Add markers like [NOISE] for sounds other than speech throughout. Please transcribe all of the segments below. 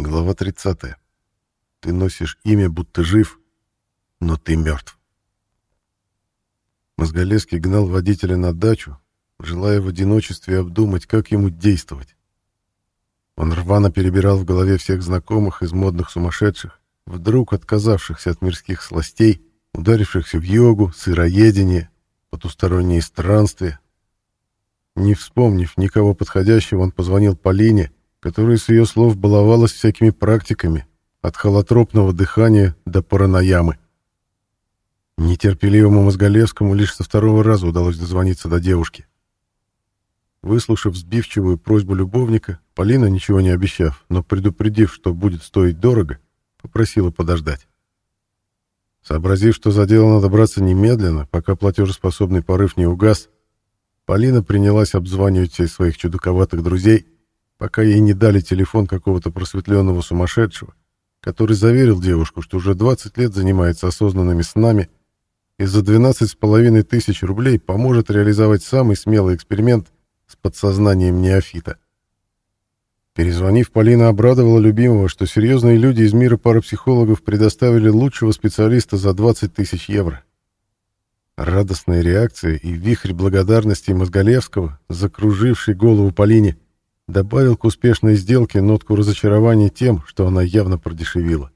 Глава 30. Ты носишь имя, будто жив, но ты мертв. Мозголевский гнал водителя на дачу, желая в одиночестве обдумать, как ему действовать. Он рвано перебирал в голове всех знакомых из модных сумасшедших, вдруг отказавшихся от мирских сластей, ударившихся в йогу, сыроедение, потусторонние странствия. Не вспомнив никого подходящего, он позвонил Полине, которая с ее слов баловалась всякими практиками, от холотропного дыхания до параноямы. Нетерпеливому Мозголевскому лишь со второго раза удалось дозвониться до девушки. Выслушав сбивчивую просьбу любовника, Полина, ничего не обещав, но предупредив, что будет стоить дорого, попросила подождать. Сообразив, что за дело надо браться немедленно, пока платежеспособный порыв не угас, Полина принялась обзванивать всех своих чудаковатых друзей, пока ей не дали телефон какого-то просветленного сумасшедшего, который заверил девушку, что уже 20 лет занимается осознанными снами и за 12,5 тысяч рублей поможет реализовать самый смелый эксперимент с подсознанием неофита. Перезвонив, Полина обрадовала любимого, что серьезные люди из мира парапсихологов предоставили лучшего специалиста за 20 тысяч евро. Радостная реакция и вихрь благодарности Мозголевского, закруживший голову Полине, добавил к успешной сделке нотку разочарования тем, что она явно продешевила.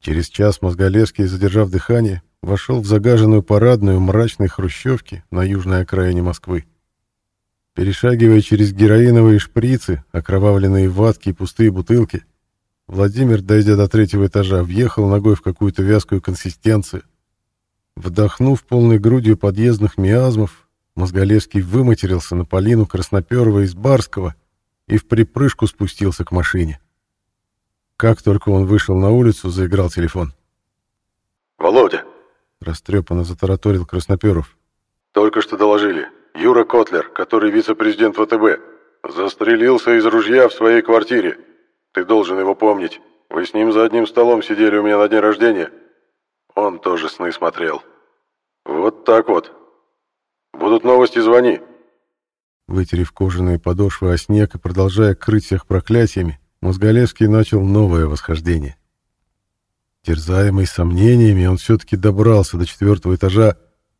Через час Мозголевский, задержав дыхание, вошел в загаженную парадную мрачной хрущевки на южной окраине Москвы. Перешагивая через героиновые шприцы, окровавленные ватки и пустые бутылки, Владимир, дойдя до третьего этажа, въехал ногой в какую-то вязкую консистенцию. Вдохнув полной грудью подъездных миазмов, Мозголевский выматерился на Полину Красноперова из Барского и в припрыжку спустился к машине. Как только он вышел на улицу, заиграл телефон. «Володя!» — растрепанно затараторил Красноперов. «Только что доложили. Юра Котлер, который вице-президент ВТБ, застрелился из ружья в своей квартире. Ты должен его помнить. Вы с ним за одним столом сидели у меня на день рождения. Он тоже сны смотрел. Вот так вот. Будут новости, звони. Вытерев кожаные подошвы о снег и продолжая крыть всех проклятиями, Мозголевский начал новое восхождение. Терзаемый сомнениями, он все-таки добрался до четвертого этажа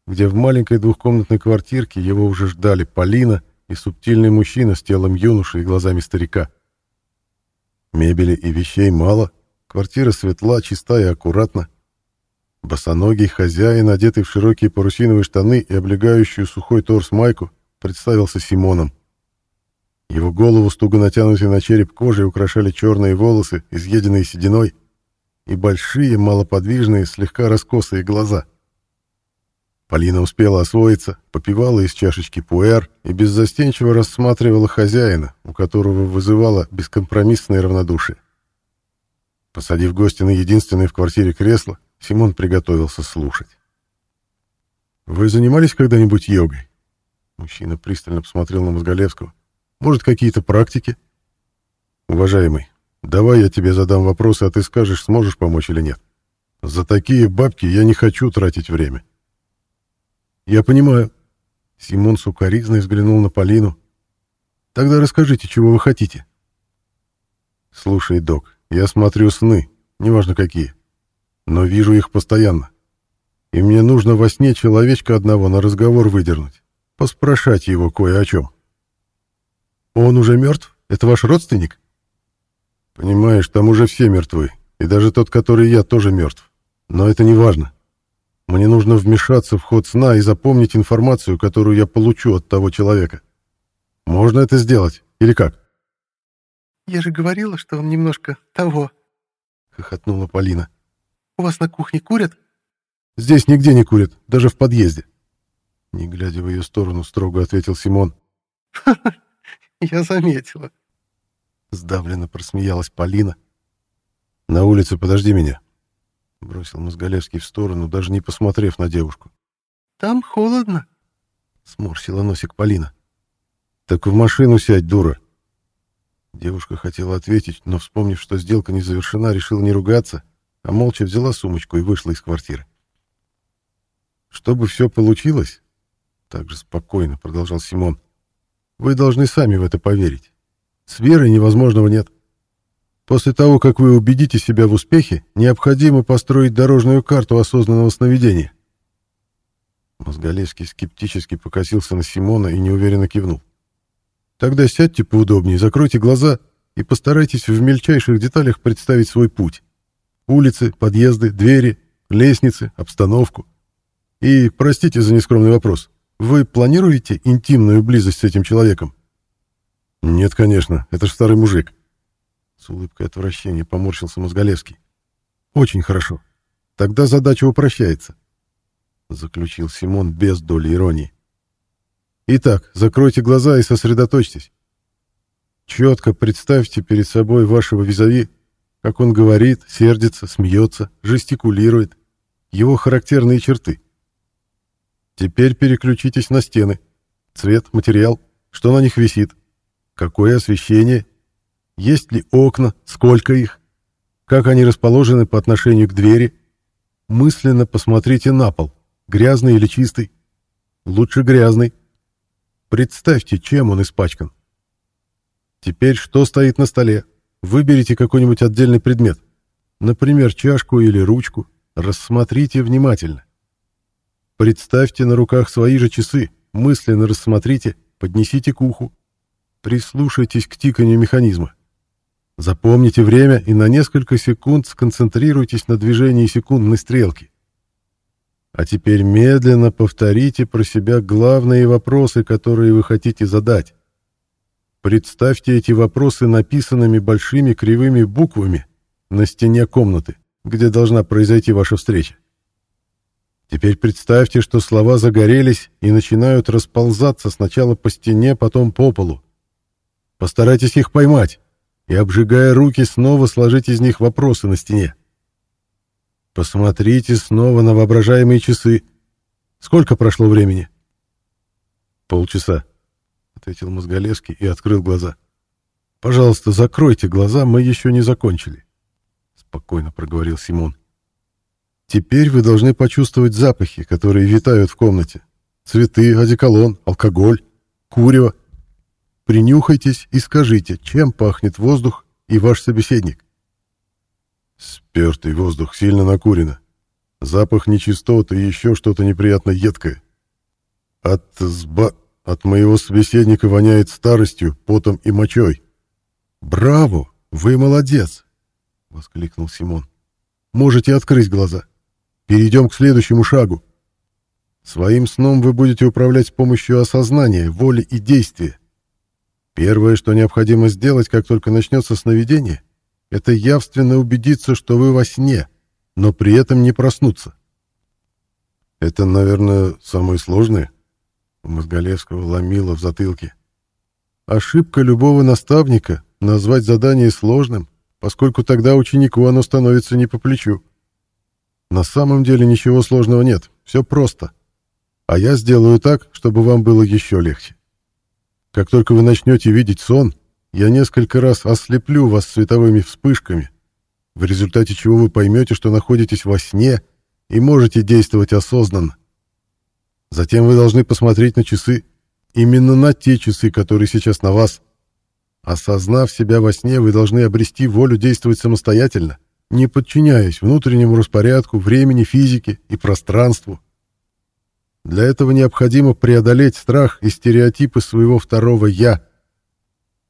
где в маленькой двухкомнатной квартирке его уже ждали Полина и субтильный мужчина с телом юноши и глазами старика. Мебели и вещей мало, квартира светла, чиста и аккуратна. Босоногий хозяин, одетый в широкие парусиновые штаны и облегающую сухой торс майку, представился Симоном. Его голову, стуго натянутые на череп кожей, украшали черные волосы, изъеденные сединой, и большие, малоподвижные, слегка раскосые глаза — Полина успела освоиться, попивала из чашечки пуэр и беззастенчиво рассматривала хозяина, у которого вызывало бескомпромиссное равнодушие. Посадив гостя на единственное в квартире кресло, Симон приготовился слушать. «Вы занимались когда-нибудь йогой?» Мужчина пристально посмотрел на Мозголевского. «Может, какие-то практики?» «Уважаемый, давай я тебе задам вопросы, а ты скажешь, сможешь помочь или нет. За такие бабки я не хочу тратить время». «Я понимаю». Симон сукоризно взглянул на Полину. «Тогда расскажите, чего вы хотите». «Слушай, док, я смотрю сны, неважно какие, но вижу их постоянно. И мне нужно во сне человечка одного на разговор выдернуть, поспрашать его кое о чем». «Он уже мертв? Это ваш родственник?» «Понимаешь, там уже все мертвы, и даже тот, который я, тоже мертв. Но это не важно. Мне нужно вмешаться в ход сна и запомнить информацию, которую я получу от того человека. Можно это сделать? Или как? «Я же говорила, что он немножко того», — хохотнула Полина. «У вас на кухне курят?» «Здесь нигде не курят, даже в подъезде». Не глядя в ее сторону, строго ответил Симон. [LAUGHS] я заметила». Сдавленно просмеялась Полина. «На улице подожди меня», — бросил Мозголевский в сторону, даже не посмотрев на девушку. «Там холодно», — сморщила носик Полина. «Так в машину сядь, дура!» Девушка хотела ответить, но, вспомнив, что сделка не завершена, решила не ругаться, а молча взяла сумочку и вышла из квартиры. «Чтобы все получилось», — так же спокойно продолжал Симон, — «вы должны сами в это поверить. С верой невозможного нет. После того, как вы убедите себя в успехе, необходимо построить дорожную карту осознанного сновидения. Мозголевский скептически покосился на Симона и неуверенно кивнул. Тогда сядьте поудобнее, закройте глаза и постарайтесь в мельчайших деталях представить свой путь. Улицы, подъезды, двери, лестницы, обстановку. И, простите за нескромный вопрос, вы планируете интимную близость с этим человеком? Нет, конечно, это же старый мужик. С улыбкой отвращения поморщился Мозголевский. Очень хорошо. Тогда задача упрощается. Заключил Симон без доли иронии. Итак, закройте глаза и сосредоточьтесь. Четко представьте перед собой вашего визави, как он говорит, сердится, смеется, жестикулирует, его характерные черты. Теперь переключитесь на стены. Цвет, материал, что на них висит, какое освещение, есть ли окна, сколько их, как они расположены по отношению к двери. Мысленно посмотрите на пол, грязный или чистый. Лучше грязный. Представьте, чем он испачкан. Теперь что стоит на столе? Выберите какой-нибудь отдельный предмет. Например, чашку или ручку. Рассмотрите внимательно. Представьте на руках свои же часы, мысленно рассмотрите, поднесите к уху. Прислушайтесь к тиканью механизма. Запомните время и на несколько секунд сконцентрируйтесь на движении секундной стрелки. А теперь медленно повторите про себя главные вопросы, которые вы хотите задать. Представьте эти вопросы написанными большими кривыми буквами на стене комнаты, где должна произойти ваша встреча. Теперь представьте, что слова загорелись и начинают расползаться сначала по стене, потом по полу. Постарайтесь их поймать и, обжигая руки, снова сложить из них вопросы на стене. Посмотрите снова на воображаемые часы. Сколько прошло времени? Полчаса, ответил Мозголевский и открыл глаза. Пожалуйста, закройте глаза, мы еще не закончили, спокойно проговорил Симон. Теперь вы должны почувствовать запахи, которые витают в комнате. Цветы, одеколон, алкоголь, курево. Принюхайтесь и скажите, чем пахнет воздух и ваш собеседник. Спертый воздух, сильно накурено. Запах нечистоты и еще что-то неприятно едкое. От сба... От моего собеседника воняет старостью, потом и мочой. «Браво! Вы молодец!» — воскликнул Симон. «Можете открыть глаза. Перейдем к следующему шагу. Своим сном вы будете управлять с помощью осознания, воли и действия. Первое, что необходимо сделать, как только начнется сновидение, это явственно убедиться, что вы во сне, но при этом не проснуться. Это, наверное, самое сложное. Мозголевского ломило в затылке. Ошибка любого наставника — назвать задание сложным, поскольку тогда ученику оно становится не по плечу. На самом деле ничего сложного нет, все просто. А я сделаю так, чтобы вам было еще легче. Как только вы начнете видеть сон, я несколько раз ослеплю вас световыми вспышками, в результате чего вы поймете, что находитесь во сне и можете действовать осознанно. Затем вы должны посмотреть на часы, именно на те часы, которые сейчас на вас. Осознав себя во сне, вы должны обрести волю действовать самостоятельно, не подчиняясь внутреннему распорядку, времени, физике и пространству. Для этого необходимо преодолеть страх и стереотипы своего второго «я».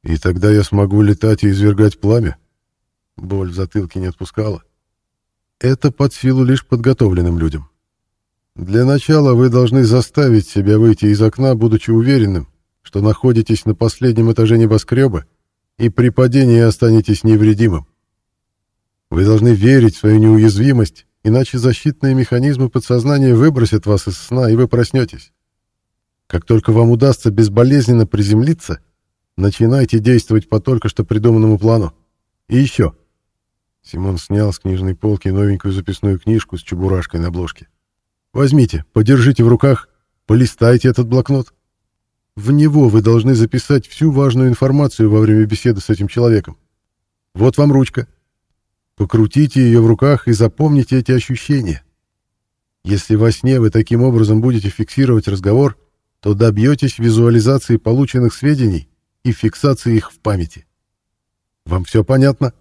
И тогда я смогу летать и извергать пламя. Боль в затылке не отпускала. Это под силу лишь подготовленным людям. Для начала вы должны заставить себя выйти из окна, будучи уверенным, что находитесь на последнем этаже небоскреба и при падении останетесь невредимым. Вы должны верить в свою неуязвимость, иначе защитные механизмы подсознания выбросят вас из сна, и вы проснетесь. Как только вам удастся безболезненно приземлиться, начинайте действовать по только что придуманному плану. И еще. Симон снял с книжной полки новенькую записную книжку с чебурашкой на обложке. Возьмите, подержите в руках, полистайте этот блокнот. В него вы должны записать всю важную информацию во время беседы с этим человеком. Вот вам ручка. Покрутите ее в руках и запомните эти ощущения. Если во сне вы таким образом будете фиксировать разговор, то добьетесь визуализации полученных сведений и фиксации их в памяти. Вам все понятно?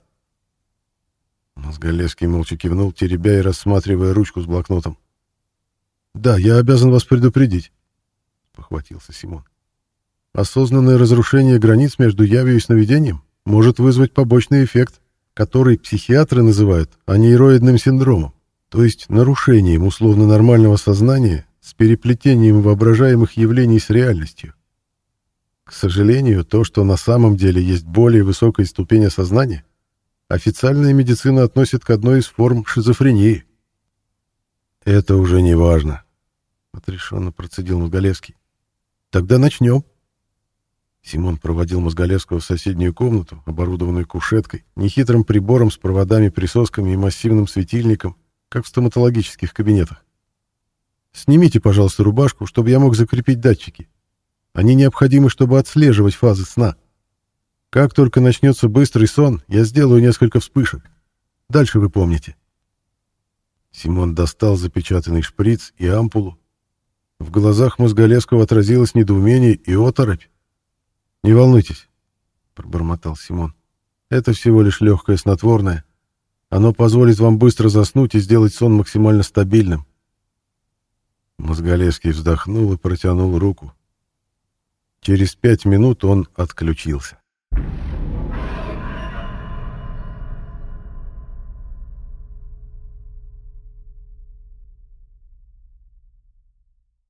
Мозголевский молча кивнул, теребя и рассматривая ручку с блокнотом. «Да, я обязан вас предупредить», — похватился Симон. «Осознанное разрушение границ между явью и сновидением может вызвать побочный эффект, который психиатры называют анейроидным синдромом, то есть нарушением условно-нормального сознания с переплетением воображаемых явлений с реальностью. К сожалению, то, что на самом деле есть более высокая ступень осознания, официальная медицина относит к одной из форм шизофрении. «Это уже не важно», — отрешенно процедил Мозголевский. «Тогда начнем». Симон проводил Мозголевского в соседнюю комнату, оборудованную кушеткой, нехитрым прибором с проводами-присосками и массивным светильником, как в стоматологических кабинетах. «Снимите, пожалуйста, рубашку, чтобы я мог закрепить датчики. Они необходимы, чтобы отслеживать фазы сна. Как только начнется быстрый сон, я сделаю несколько вспышек. Дальше вы помните». Симон достал запечатанный шприц и ампулу. В глазах Мозголевского отразилось недоумение и оторопь. «Не волнуйтесь», — пробормотал Симон. «Это всего лишь легкое снотворное. Оно позволит вам быстро заснуть и сделать сон максимально стабильным». Мозголевский вздохнул и протянул руку. Через пять минут он отключился.